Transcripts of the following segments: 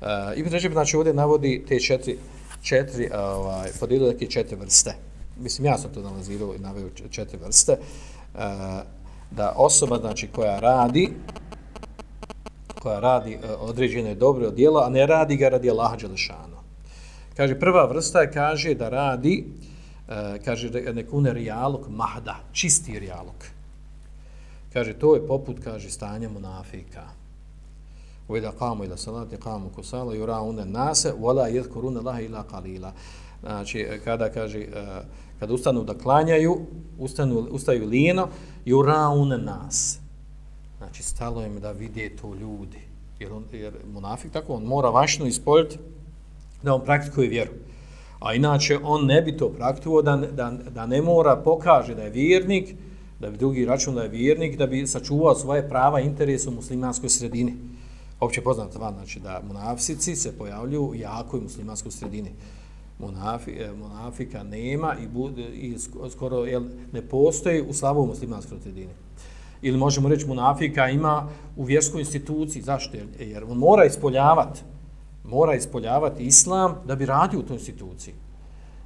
Uh, Ibn Ređib znači, ovdje navodi te četiri, četiri eh, ovaj, podijelio neke četiri vrste. Mislim, ja sam to analizirao i naveo četiri vrste. Uh, da osoba, znači, koja radi, koja radi uh, određene dobre djela, a ne radi ga radi Allaha Đelešanu. Kaže, prva vrsta je, kaže, da radi, uh, kaže, nekune rijalog mahda, čisti rijalog. Kaže, to je poput, kaže, stanja munafika. وإذا قاموا إلى الصلاة قاموا كسالى يراون الناس ولا يذكرون الله إلا قليلا znači kada kaže kada ustanu da klanjaju ustanu ustaju lino yuraun nas znači stalo im da vide to ljudi jer on jer munafik tako on mora vašno ispoljiti da on praktikuje vjeru a inače on ne bi to praktikovao da, da, da ne mora pokaže da je vjernik da bi drugi račun da je vjernik da bi sačuvao svoje prava i interese u muslimanskoj sredini opće poznata van, znači da munafsici se pojavljuju u jakoj muslimanskoj sredini. Munafi, e, monafika munafika nema i, bude, i skoro jel, ne postoji u slabom muslimanskoj sredini. Ili možemo reći munafika ima u vjerskoj instituciji. Zašto? Jer on mora ispoljavati mora ispoljavati islam da bi radio u toj instituciji.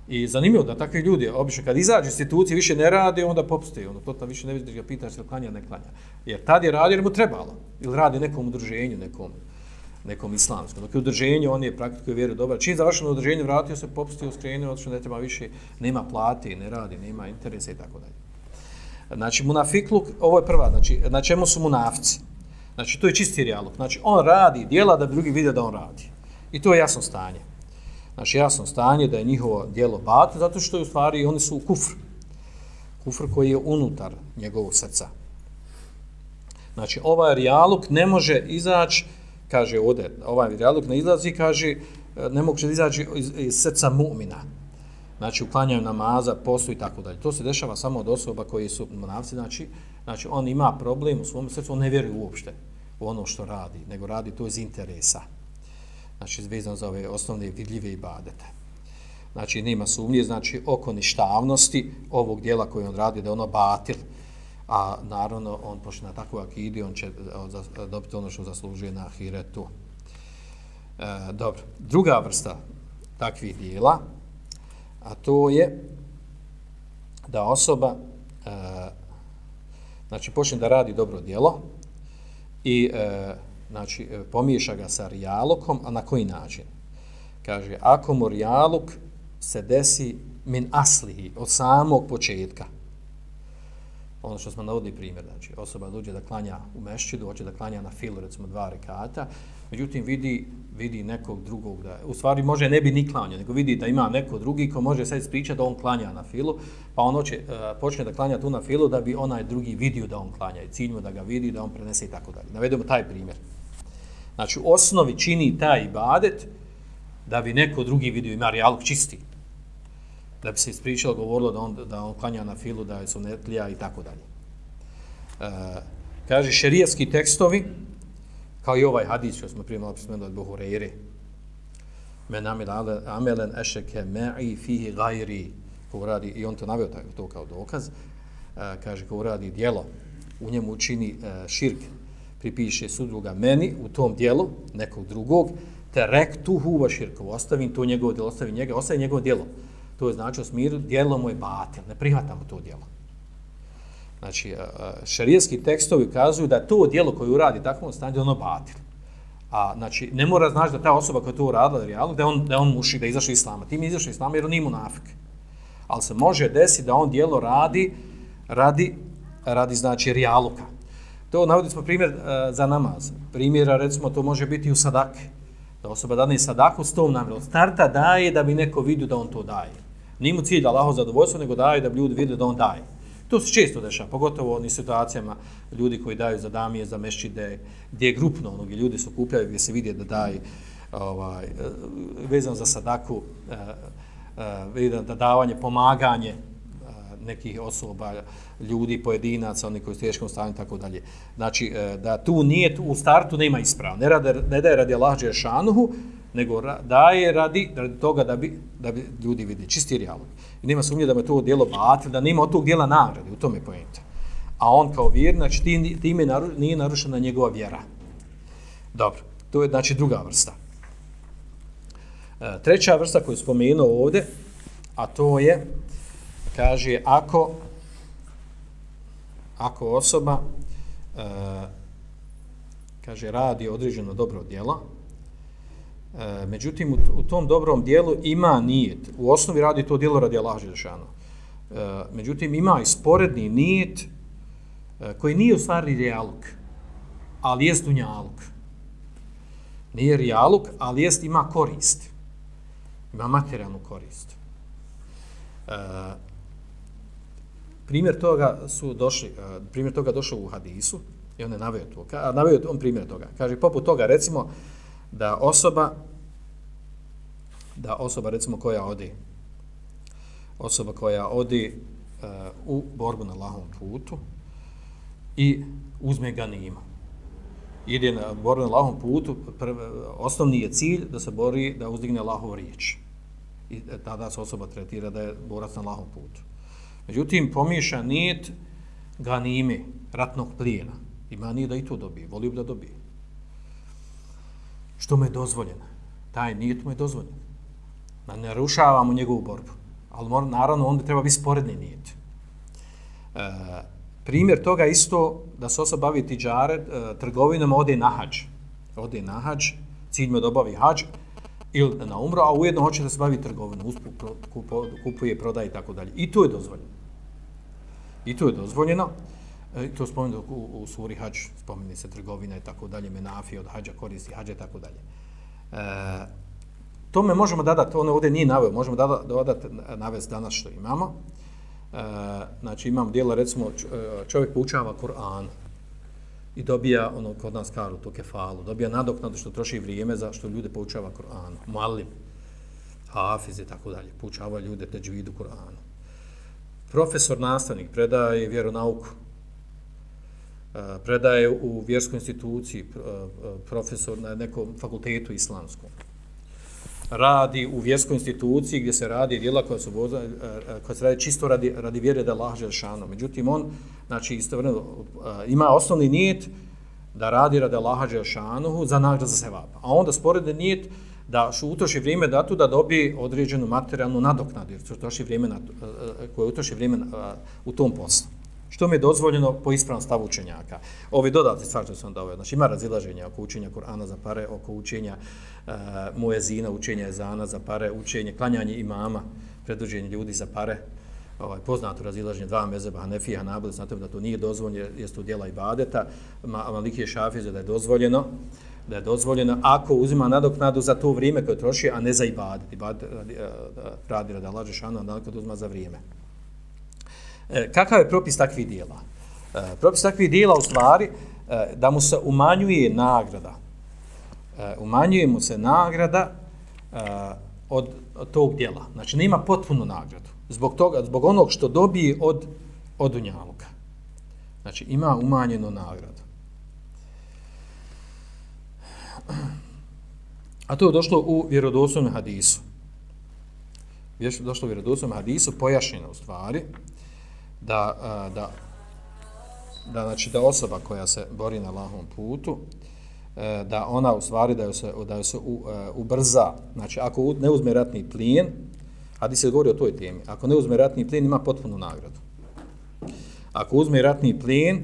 I zanimljivo da takvi ljudi, obično kad izađe institucije, više ne rade, onda popuste. Ono, to tam više ne vidiš da ga pitaš ili klanja, ne klanja. Jer tad je radio, jer mu trebalo. Ili radi nekom udruženju, nekom, nekom islamskom. Dok je udruženje, on je praktikuje vjeru dobra. Čim završeno na vratio se, popustio, skrenio, odšao, ne treba više, nema plate, ne radi, nema interesa i tako dalje. Znači, munafikluk, ovo je prva, znači, na čemu su munafci? Znači, to je čisti realog. Znači, on radi, dijela da drugi vide da on radi. I to je jasno stanje. Znači jasno stanje da je njihovo dijelo bat, zato što je u stvari oni su u kufr. Kufr koji je unutar njegovog srca. Znači ovaj rijaluk ne može izaći, kaže ovdje, ovaj rijaluk ne izlazi, kaže, ne može izaći iz, iz srca mu'mina. Znači uklanjaju namaza, postu i tako dalje. To se dešava samo od osoba koji su monavci, znači, znači on ima problem u svom srcu, on ne vjeruje uopšte u ono što radi, nego radi to iz interesa znači vezano za ove osnovne vidljive ibadete. Znači nema sumnje, znači oko ništavnosti ovog dijela koje on radi, da ono batil, a naravno on pošto na takvu akidi, on će dobiti ono što zaslužuje na ahiretu. E, dobro, druga vrsta takvih dijela, a to je da osoba e, znači počne da radi dobro dijelo i e, znači e, pomiješa ga sa rijalokom, a na koji način? Kaže, ako mu rijalok se desi min aslihi, od samog početka, ono što smo navodili primjer, znači osoba dođe da klanja u mešćidu, hoće da klanja na filu, recimo dva rekata, međutim vidi, vidi nekog drugog, da, u stvari može ne bi ni klanja, nego vidi da ima neko drugi ko može sad ispričati da on klanja na filu, pa on hoće, uh, počne da klanja tu na filu da bi onaj drugi vidio da on klanja i cilj mu da ga vidi, da on prenese i tako dalje. Navedemo taj primjer. Znači, u osnovi čini taj ibadet da bi neko drugi vidio ima realog čisti. Da bi se ispričalo, govorilo da on, da on klanja na filu, da je sunetlija i tako dalje. E, kaže, šerijetski tekstovi, kao i ovaj hadis koji smo prije malo prismenili od Buhureire, men amel amelen ešeke me'i fihi gajri, ko uradi, i on to naveo to kao dokaz, e, kaže, ko radi dijelo, u njemu učini e, pripiše sudruga meni u tom dijelu, nekog drugog, te rek tu ostavim to njegovo djelo, ostavim njega, ostavim njegovo djelo. To je znači u smiru, djelo mu je batil, ne prihvatamo to djelo. Znači, šarijetski tekstovi ukazuju da to djelo koje uradi takvom stanju, ono batil. A, znači, ne mora znači da ta osoba koja to uradila realno, da on, da on muši, da je izašao islama. Tim je izašao islama jer on nije munafik. Ali se može desiti da on djelo radi, radi, radi znači, rijaluka. To navodili smo primjer uh, za namaz. Primjera, recimo, to može biti u sadake. Da osoba dane sadaku s tom namjerom. Od starta daje da bi neko vidio da on to daje. Nije mu cilj da zadovoljstvo, nego daje da bi ljudi vidio da on daje. To se često dešava, pogotovo u onim situacijama ljudi koji daju za damije, za mešćide, gdje je grupno, ono, gdje ljudi se okupljaju, gdje se vidi da daje ovaj, e, vezano za sadaku, uh, da davanje, pomaganje nekih osoba, ljudi, pojedinaca, oni koji su teškom stanju, tako dalje. Znači, e, da tu nije, u startu nema ispravo. Ne, rade, ne daje radi Allah Đešanuhu, nego daje radi, radi toga da bi, da bi ljudi vidi čisti realog. I nema sumnje da me to dijelo batil, da nema od tog dijela nagrade, u tome pojente. A on kao vjer, znači time naru, nije narušena njegova vjera. Dobro, to je znači druga vrsta. E, treća vrsta koju spomenuo ovdje, a to je, kaže, ako ako osoba e, kaže radi određeno dobro djelo, e, međutim u, u tom dobrom dijelu ima nijet, u osnovi radi to djelo radi Allah Želešanu, e, međutim ima i sporedni nijet e, koji nije u stvari realuk, ali jest dunjaluk. Nije realuk, ali jest ima korist. Ima materijalnu korist. E, primjer toga su došli, uh, primjer toga došao u hadisu, i on je naveo to, a naveo on primjer toga. Kaže, poput toga, recimo, da osoba, da osoba, recimo, koja odi, osoba koja odi uh, eh, u borbu na lahom putu i uzme ga nima. Ide na borbu na lahom putu, prv, osnovni je cilj da se bori da uzdigne lahov riječ. I tada se osoba tretira da je borac na lahom putu. Međutim, pomiješa nijet ganime, ratnog plijena. Ima nije da i to dobije, volio bi da dobije. Što mu je dozvoljeno? Taj nijet mu je dozvoljen. Ne ne rušavamo njegovu borbu. Ali mora, naravno, onda treba biti sporedni nijet. E, primjer toga isto da se osoba bavi tiđare, e, trgovinom ode na hađ. Ode na hađ, cilj mu dobavi hađ, ili na umro, a ujedno hoće da se bavi trgovinom, kupuje, prodaje i tako dalje. I to je dozvoljeno. I to je dozvoljeno. E, to spomenuo u, u suri hađ, spomeni se trgovina i tako dalje, menafi od hađa koristi hađa i tako dalje. E, tome možemo dodati, ono ovdje nije naveo, možemo dodati navest danas što imamo. E, znači imam dijela, recimo, e, čovjek poučava Kur'an i dobija ono kod nas karu, to kefalu, dobija nadoknadu što troši vrijeme za što ljude poučava Kur'an, malim, hafiz i tako dalje, poučava ljude teđvidu Kur'anu profesor, nastavnik, predaje vjeronauku, e, predaje u vjerskoj instituciji, e, profesor na nekom fakultetu islamskom. Radi u vjerskoj instituciji gdje se radi djela koja se, voza, e, koja se radi čisto radi, radi vjere da Allah šano. Međutim, on znači, istovremeno, ima osnovni nijet da radi radi Allah šanohu za nagradu za sevap. A onda sporedni nijet da što utroši vrijeme da tu da dobije određenu materijalnu nadoknadu, jer utroši vrijeme na, e, e, koje utroši vrijeme na, e, u tom poslu. Što mi je dozvoljeno po ispravnom stavu učenjaka. Ovi dodatni stvari što sam dao, znači ima razilaženja oko učenja Kur'ana za pare, oko učenja uh, Muezina, učenja Ezana za pare, učenje, klanjanje imama, predruženje ljudi za pare, ovaj, poznato razilaženje dva mezeba, Hanefija, Hanabili, znate da to nije dozvoljeno, jeste to djela ibadeta, Maliki je šafize da je dozvoljeno, da je dozvoljeno ako uzima nadoknadu za to vrijeme koje troši, a ne za ibadet. Ibadet eh, eh, radi, radi radi Allah Žešanu, a nadoknadu uzima za vrijeme. E, kakav je propis takvih dijela? E, propis takvih dijela u stvari e, da mu se umanjuje nagrada. E, umanjuje mu se nagrada e, od, od tog dijela. Znači, nema potpunu nagradu. Zbog, toga, zbog onog što dobije od, od unjaluka. Znači, ima umanjenu nagradu. A to je došlo u vjerodostojnom hadisu. Vješ, došlo u vjerodostojnom hadisu, pojašnjeno u stvari, da, da, da, znači, da osoba koja se bori na lahom putu, e, da ona u stvari da joj se, da se u, e, ubrza, znači ako ne uzme ratni plijen, a di se govori o toj temi, ako ne uzme ratni plijen, ima potpunu nagradu. Ako uzme ratni plijen,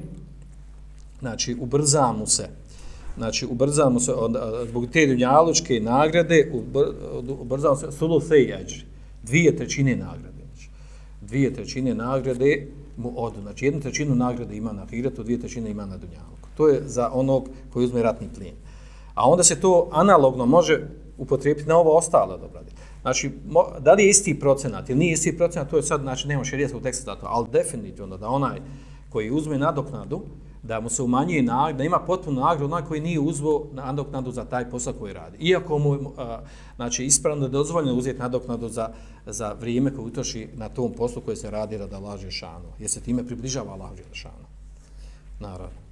znači ubrza mu se, znači ubrzamo se od, zbog te dunjalučke nagrade ubrzamo se sulu fejadži dvije trećine nagrade znači, dvije trećine nagrade mu odu. Znači jednu trećinu nagrade ima na hiratu dvije trećine ima na dunjaluku. To je za onog koji uzme ratni plin. A onda se to analogno može upotrijebiti na ovo ostalo dobro znači mo, da li je isti procenat ili nije isti procenat to je sad znači nema šerijetskog teksta za to ali definitivno da onaj koji uzme nadoknadu da mu se umanjuje nagrada, da ima potpuno nagradu onaj koji nije uzvo nadoknadu za taj posao koji radi. Iako mu a, znači, ispravno je dozvoljeno uzeti nadoknadu za, za vrijeme koje utoši na tom poslu koji se radi da laže šanu. Jer se time približava laže šanu. Naravno.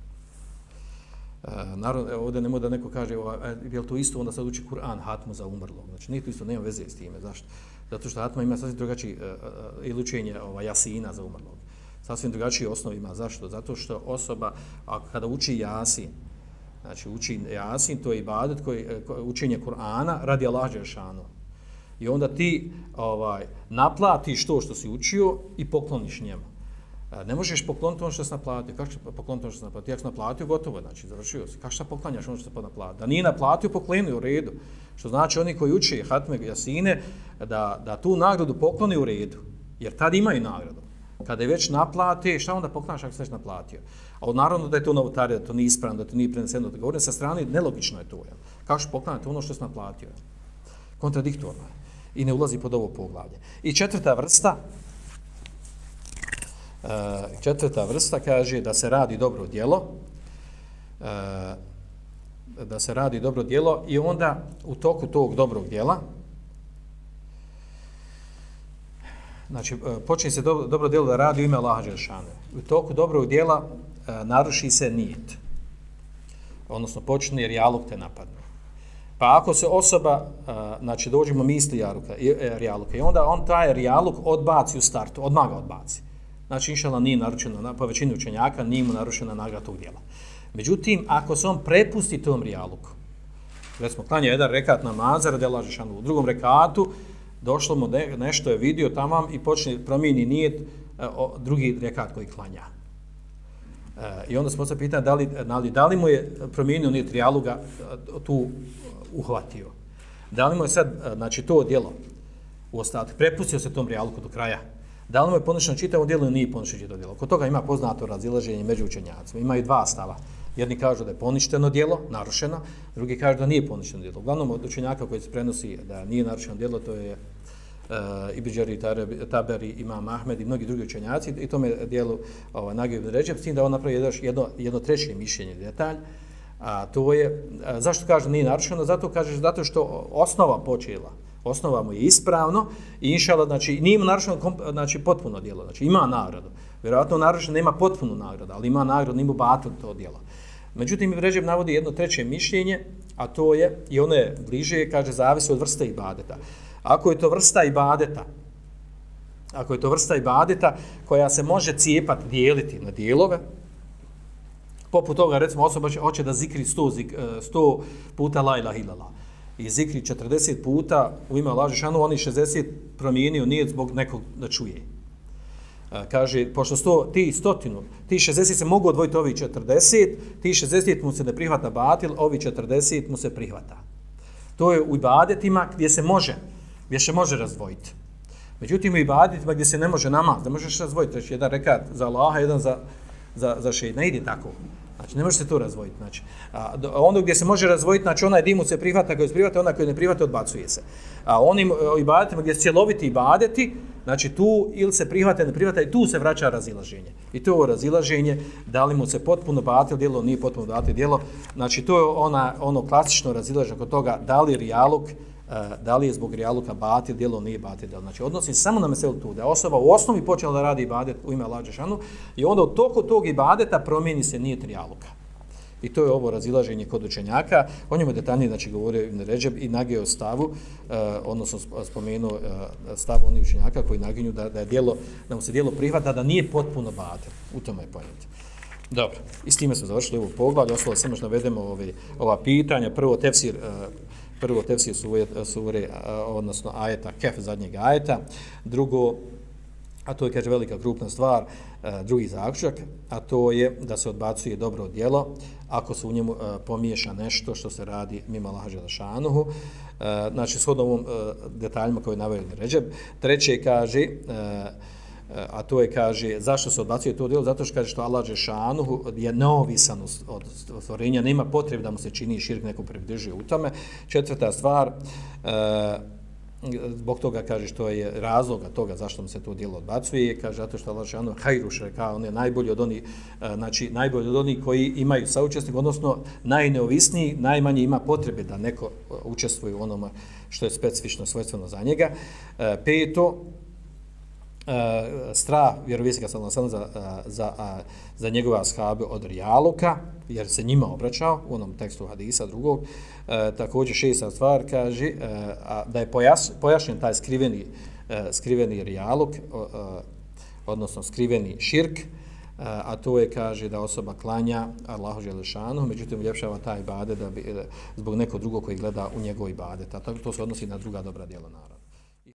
E, naravno, ovdje ne da neko kaže, e, je li to isto, onda sad uči Kur'an, hatmu za umrlog. Znači, nije to isto, nema veze s time. Zašto? Zato što hatma ima sasvim drugačiji e, e, e uh, ilučenje ova, jasina za umrlog sasvim drugačiji osnovima. Zašto? Zato što osoba, a kada uči jasin, znači uči jasin, to je ibadet koji, e, koji učenje Kur'ana radi Allah Đeršanu. I onda ti ovaj naplatiš to što si učio i pokloniš njemu. E, ne možeš pokloniti ono što se naplatio. Kako ćeš pokloniti ono što si naplatio? Ja sam naplatio, gotovo, znači, završio si. Kako šta poklanjaš ono što se naplatio? Da nije naplatio, pokloni u redu. Što znači oni koji uče Hatme Jasine, da, da tu nagradu pokloni u redu. Jer tad imaju nagradu. Kada je već naplate, šta onda poklanjaš ako se već naplatio? A naravno da je to novotarija, da to nije ispravno, da to nije preneseno. Da govorim sa strane, nelogično je to. Jel? Kako što poklanjati ono što se naplatio? Kontradiktorno je. I ne ulazi pod ovo poglavlje. I četvrta vrsta, e, četvrta vrsta kaže da se radi dobro djelo, e, da se radi dobro djelo i onda u toku tog dobrog djela, znači e, uh, počne se dobro, dobro djelo da radi u ime Allaha Đelšane. U toku dobrog djela uh, naruši se nijet. Odnosno počne jer jaluk te napadne. Pa ako se osoba, uh, znači dođemo misli jaruka, rijaluka, i onda on taj rijaluk odbaci u startu, odmah ga odbaci znači inšala nije naručena, po većini učenjaka nije mu narušena nagrada tog djela. Međutim, ako se on prepusti tom rijaluku, recimo, klanja jedan rekat namaza, radi Allah Đelšanu, u drugom rekatu, došlo mu ne, nešto je vidio tamo i počne promijeni nijet e, o, drugi rekat koji klanja. E, I onda smo se pitali da li, da li, da li mu je promijenio nijet rijaluga e, tu e, uhvatio. Da li mu je sad, znači, to djelo u ostatku, prepustio se tom rijaluku do kraja, Da li mu je poništeno čitavo djelo ili nije poništeno čitavo djelo? Kod toga ima poznato razilaženje među učenjacima. Imaju dva stava. Jedni kažu da je poništeno djelo, narušeno, drugi kažu da nije poništeno djelo. Uglavnom od učenjaka koji se prenosi da nije narušeno djelo, to je eh, uh, Ibidžari, Taberi, Imam Ahmed i mnogi drugi učenjaci i tome dijelu ovaj, Nagib ibn Ređeb, s tim da on napravi jedno, jedno, jedno treće mišljenje, detalj, a to je, a, zašto kaže nije narušeno? Zato kaže, zato što osnova počela, osnova mu je ispravno i inšala, znači, nije mu narušeno znači, potpuno djelo, znači ima nagradu. Vjerojatno narušeno nema potpunu nagradu, ali ima nagradu, nima batil to djelo. Međutim, Režim navodi jedno treće mišljenje, a to je, i ono je bliže, kaže, zavisi od vrste ibadeta. Ako je to vrsta ibadeta, ako je to vrsta ibadeta koja se može cijepati, dijeliti na dijelove, poput toga, recimo, osoba hoće da zikri 100, zik, e, 100 puta la ilaha illallah i zikri 40 puta u ime Allah Žešanu, oni 60 promijenio nije zbog nekog da čuje. Kaže, pošto sto, ti stotinu, ti 60 se mogu odvojiti ovi 40, ti 60 mu se ne prihvata batil, ovi 40 mu se prihvata. To je u ibadetima gdje se može, gdje se može razdvojiti. Međutim, u ibadetima gdje se ne može namaz, da možeš razdvojiti, reći jedan rekat za Allaha, jedan za, za, za šeit, ne ide tako. Znači, ne može se to razvojiti. Znači, a, ono gdje se može razvojiti, znači onaj dimu se prihvata, koji se prihvata, onaj koji ne prihvata, odbacuje se. A onim e, ibadetima gdje se cjeloviti ibadeti, znači tu ili se prihvata, ne prihvata, i tu se vraća razilaženje. I to je ovo razilaženje, da li mu se potpuno batil djelo, nije potpuno batil djelo. Znači, to je ona, ono klasično razilaženje kod toga, da li rijaluk, e, da li je zbog rijaluka batil djelo nije batil djelo. Znači, odnosi samo na meselu tu, da osoba u osnovi počela da radi ibadet u ime Allah Đešanu i onda u toku tog ibadeta promijeni se nije rijaluka. I to je ovo razilaženje kod učenjaka. O njemu detaljnije znači, govorio Ibn Ređeb i nagio stavu, eh, odnosno spomenuo eh, stav onih učenjaka koji naginju da, da, je djelo, da mu se djelo prihvata da nije potpuno batil. U tome je pojent. Dobro, i s time smo završili ovo poglavlje. Ostalo samo što navedemo ove, ova pitanja. Prvo, tefsir eh, prvo tefsir sure, sure odnosno ajeta, kef zadnjeg ajeta, drugo, a to je, kaže, velika krupna stvar, e, drugi zaključak, a to je da se odbacuje dobro djelo ako se u njemu e, pomiješa nešto što se radi mimo Allaha E Znači, shodno ovom e, detaljima koje je navio Ređeb. Treće kaže, a to je, kaže, zašto se odbacuje to djelo? Zato što kaže što Allah Žešanu je neovisan od stvorenja, nema potrebe da mu se čini širk neko pridrži u tome. Četvrta stvar, e, zbog toga kaže što je razloga toga zašto mu se to djelo odbacuje, kaže zato što Allah Žešanu hajruš reka, on je najbolji od onih, e, znači najbolji od onih koji imaju saučesnik, odnosno najneovisniji, najmanje ima potrebe da neko učestvuje u onome što je specifično svojstveno za njega. E, peto, uh, strah vjerovjesnika sa alejhi za e, za uh, za njegove ashabe od rijaluka jer se njima obraćao u onom tekstu hadisa drugog. Uh, također šesta stvar kaže uh, a, da je pojas, pojašnjen taj skriveni uh, skriveni rijaluk uh, odnosno skriveni širk a to je kaže da osoba klanja Allahu dželešanu međutim uljepšava taj ibadet da bi zbog nekog drugog koji gleda u njegov ibadet a to, to se odnosi na druga dobra djela naravno